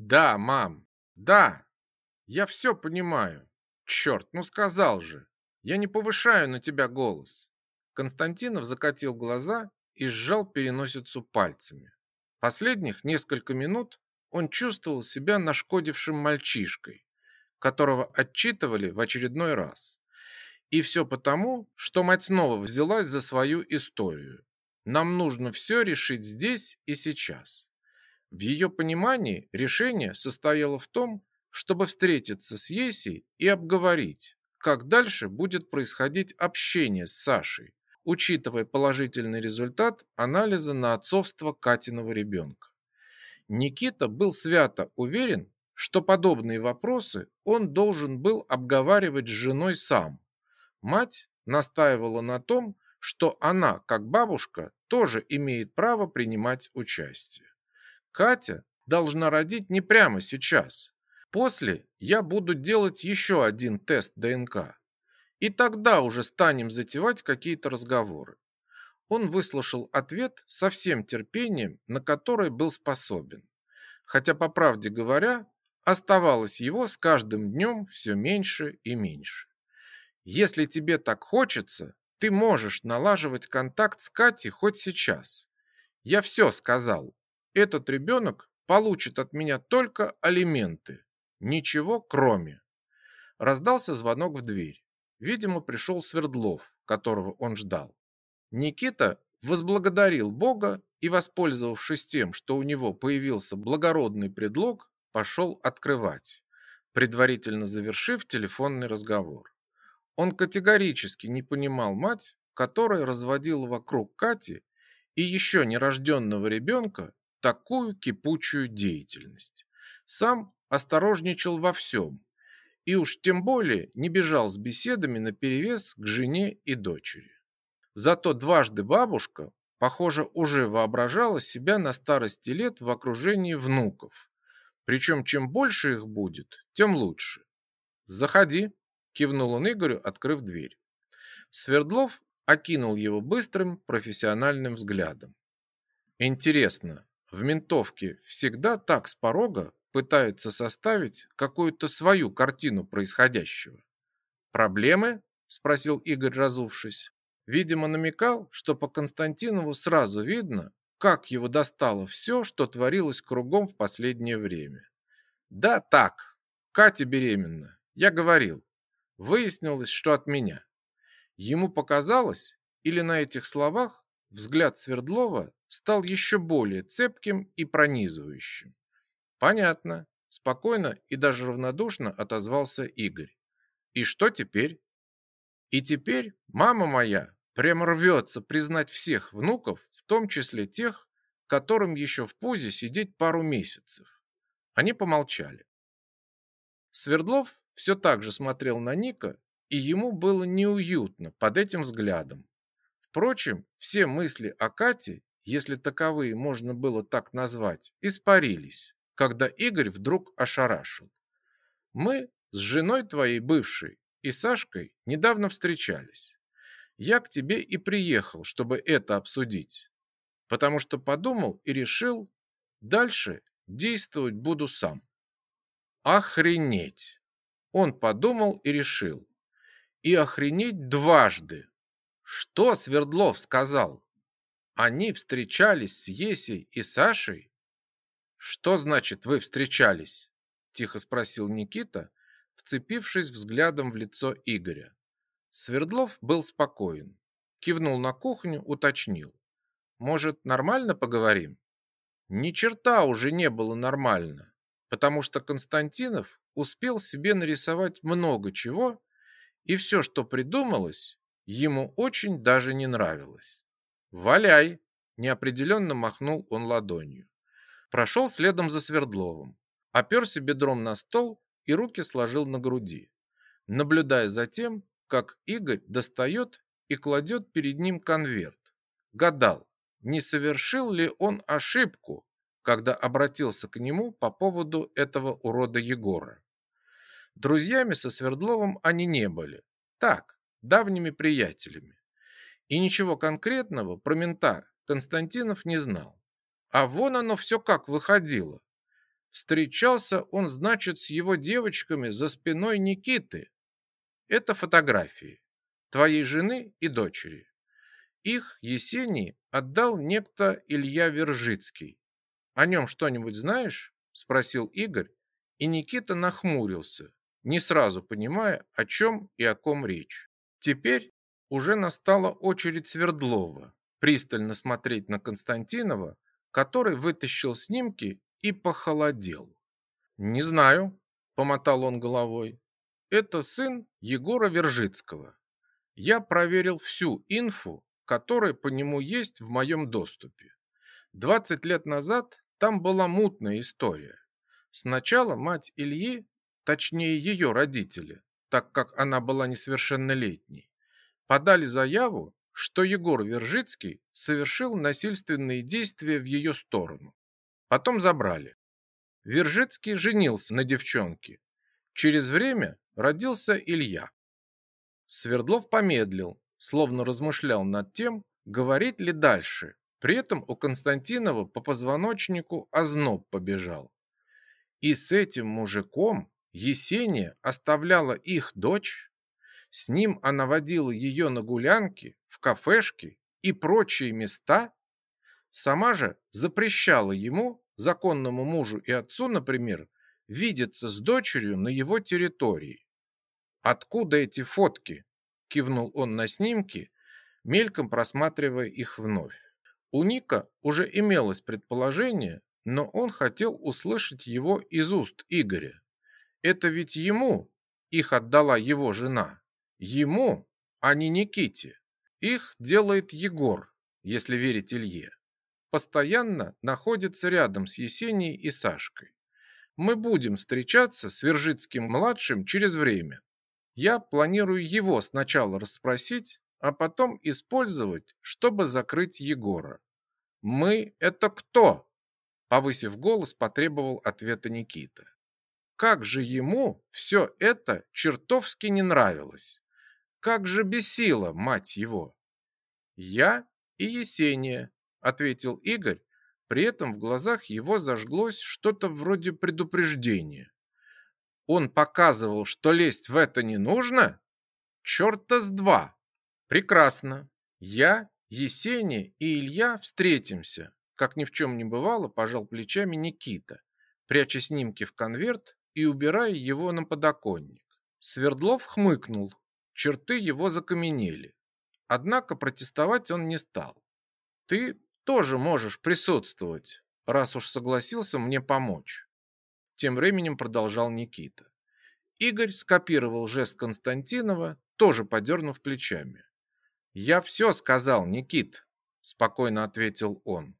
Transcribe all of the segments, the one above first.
Да, мам, да, я все понимаю. Черт, ну сказал же. Я не повышаю на тебя голос. Константинов закатил глаза и сжал переносицу пальцами. Последних несколько минут он чувствовал себя нашкодившим мальчишкой, которого отчитывали в очередной раз. И все потому, что мать снова взялась за свою историю. Нам нужно все решить здесь и сейчас. В ее понимании решение состояло в том, чтобы встретиться с Есей и обговорить, как дальше будет происходить общение с Сашей, учитывая положительный результат анализа на отцовство Катиного ребенка. Никита был свято уверен, что подобные вопросы он должен был обговаривать с женой сам. Мать настаивала на том, что она, как бабушка, тоже имеет право принимать участие. Катя должна родить не прямо сейчас. После я буду делать еще один тест ДНК. И тогда уже станем затевать какие-то разговоры. Он выслушал ответ со всем терпением, на которое был способен. Хотя, по правде говоря, оставалось его с каждым днем все меньше и меньше. Если тебе так хочется, ты можешь налаживать контакт с Катей хоть сейчас. Я все сказал. Этот ребенок получит от меня только алименты. Ничего кроме. Раздался звонок в дверь. Видимо, пришел Свердлов, которого он ждал. Никита возблагодарил Бога и, воспользовавшись тем, что у него появился благородный предлог, пошел открывать, предварительно завершив телефонный разговор. Он категорически не понимал мать, которая разводила вокруг Кати и еще нерожденного ребенка такую кипучую деятельность. Сам осторожничал во всем и уж тем более не бежал с беседами наперевес к жене и дочери. Зато дважды бабушка, похоже, уже воображала себя на старости лет в окружении внуков. Причем чем больше их будет, тем лучше. «Заходи», – кивнул он Игорю, открыв дверь. Свердлов окинул его быстрым профессиональным взглядом. «Интересно, в ментовке всегда так с порога пытаются составить какую-то свою картину происходящего. «Проблемы?» – спросил Игорь, разувшись. Видимо, намекал, что по Константинову сразу видно, как его достало все, что творилось кругом в последнее время. «Да так, Катя беременна, я говорил. Выяснилось, что от меня». Ему показалось, или на этих словах взгляд Свердлова стал еще более цепким и пронизывающим. Понятно, спокойно и даже равнодушно отозвался Игорь. И что теперь? И теперь мама моя прямо рвется признать всех внуков, в том числе тех, которым еще в пузе сидеть пару месяцев. Они помолчали. Свердлов все так же смотрел на Ника, и ему было неуютно под этим взглядом. Впрочем, все мысли о Кате, если таковые можно было так назвать, испарились когда Игорь вдруг ошарашил. Мы с женой твоей бывшей и Сашкой недавно встречались. Я к тебе и приехал, чтобы это обсудить, потому что подумал и решил, дальше действовать буду сам. Охренеть! Он подумал и решил. И охренеть дважды. Что Свердлов сказал? Они встречались с Есей и Сашей? «Что значит, вы встречались?» – тихо спросил Никита, вцепившись взглядом в лицо Игоря. Свердлов был спокоен. Кивнул на кухню, уточнил. «Может, нормально поговорим?» Ни черта уже не было нормально, потому что Константинов успел себе нарисовать много чего, и все, что придумалось, ему очень даже не нравилось. «Валяй!» – неопределенно махнул он ладонью прошел следом за Свердловым, оперся бедром на стол и руки сложил на груди, наблюдая за тем, как Игорь достает и кладет перед ним конверт. Гадал, не совершил ли он ошибку, когда обратился к нему по поводу этого урода Егора. Друзьями со Свердловым они не были. Так, давними приятелями. И ничего конкретного про мента Константинов не знал. А вон оно все как выходило. Встречался он, значит, с его девочками за спиной Никиты. Это фотографии твоей жены и дочери. Их Есений отдал некто Илья Вержицкий. О нем что-нибудь знаешь? Спросил Игорь, и Никита нахмурился, не сразу понимая, о чем и о ком речь. Теперь уже настала очередь Свердлова пристально смотреть на Константинова, который вытащил снимки и похолодел. «Не знаю», — помотал он головой. «Это сын Егора Вержицкого. Я проверил всю инфу, которая по нему есть в моем доступе. 20 лет назад там была мутная история. Сначала мать Ильи, точнее ее родители, так как она была несовершеннолетней, подали заяву, что Егор Вержицкий совершил насильственные действия в ее сторону. Потом забрали. Вержицкий женился на девчонке. Через время родился Илья. Свердлов помедлил, словно размышлял над тем, говорить ли дальше. При этом у Константинова по позвоночнику озноб побежал. И с этим мужиком Есения оставляла их дочь. С ним она водила ее на гулянки, в кафешки и прочие места. Сама же запрещала ему законному мужу и отцу, например, видеться с дочерью на его территории. «Откуда эти фотки?» – кивнул он на снимки, мельком просматривая их вновь. У Ника уже имелось предположение, но он хотел услышать его из уст Игоря. Это ведь ему их отдала его жена. Ему, а не Никите. Их делает Егор, если верить Илье постоянно находится рядом с Есенией и Сашкой. Мы будем встречаться с Вержицким-младшим через время. Я планирую его сначала расспросить, а потом использовать, чтобы закрыть Егора. «Мы – это кто?» Повысив голос, потребовал ответа Никита. Как же ему все это чертовски не нравилось. Как же бесило, мать его. Я и Есения, ответил Игорь, при этом в глазах его зажглось что-то вроде предупреждения. Он показывал, что лезть в это не нужно? Черта с два! Прекрасно. Я, Есения и Илья встретимся. Как ни в чем не бывало, пожал плечами Никита, пряча снимки в конверт и убирая его на подоконник. Свердлов хмыкнул. Черты его закаменели. Однако протестовать он не стал. Ты тоже можешь присутствовать, раз уж согласился мне помочь. Тем временем продолжал Никита. Игорь скопировал жест Константинова, тоже подернув плечами. «Я все сказал, Никит», – спокойно ответил он.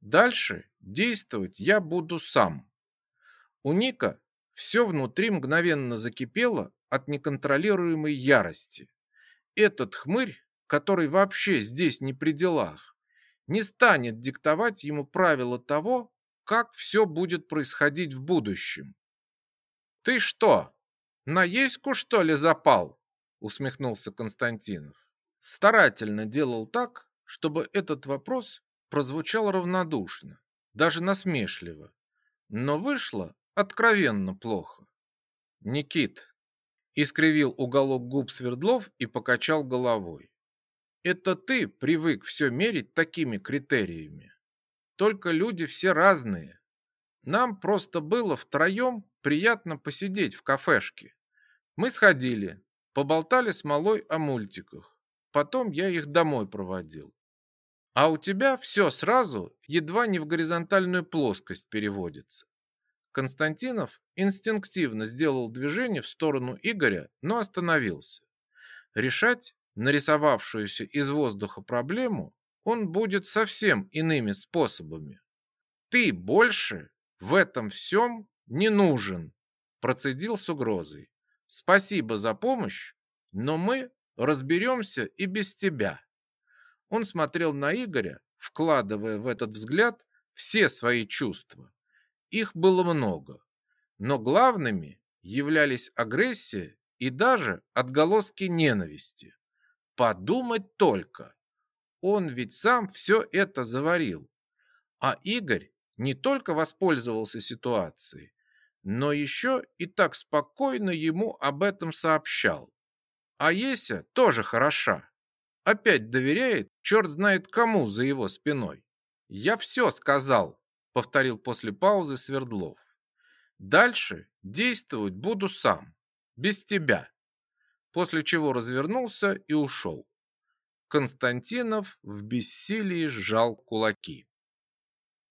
«Дальше действовать я буду сам». У Ника все внутри мгновенно закипело от неконтролируемой ярости. Этот хмырь, который вообще здесь не при делах, не станет диктовать ему правила того, как все будет происходить в будущем. «Ты что, на еську, что ли, запал?» усмехнулся Константинов. Старательно делал так, чтобы этот вопрос прозвучал равнодушно, даже насмешливо, но вышло откровенно плохо. «Никит», — искривил уголок губ Свердлов и покачал головой. Это ты привык все мерить такими критериями. Только люди все разные. Нам просто было втроем приятно посидеть в кафешке. Мы сходили, поболтали с малой о мультиках. Потом я их домой проводил. А у тебя все сразу едва не в горизонтальную плоскость переводится. Константинов инстинктивно сделал движение в сторону Игоря, но остановился. Решать нарисовавшуюся из воздуха проблему, он будет совсем иными способами. Ты больше в этом всем не нужен, процедил с угрозой. Спасибо за помощь, но мы разберемся и без тебя. Он смотрел на Игоря, вкладывая в этот взгляд все свои чувства. Их было много, но главными являлись агрессия и даже отголоски ненависти. Подумать только. Он ведь сам все это заварил. А Игорь не только воспользовался ситуацией, но еще и так спокойно ему об этом сообщал. А Еся тоже хороша. Опять доверяет, черт знает кому за его спиной. «Я все сказал», — повторил после паузы Свердлов. «Дальше действовать буду сам, без тебя». После чего развернулся и ушел. Константинов в бессилии сжал кулаки.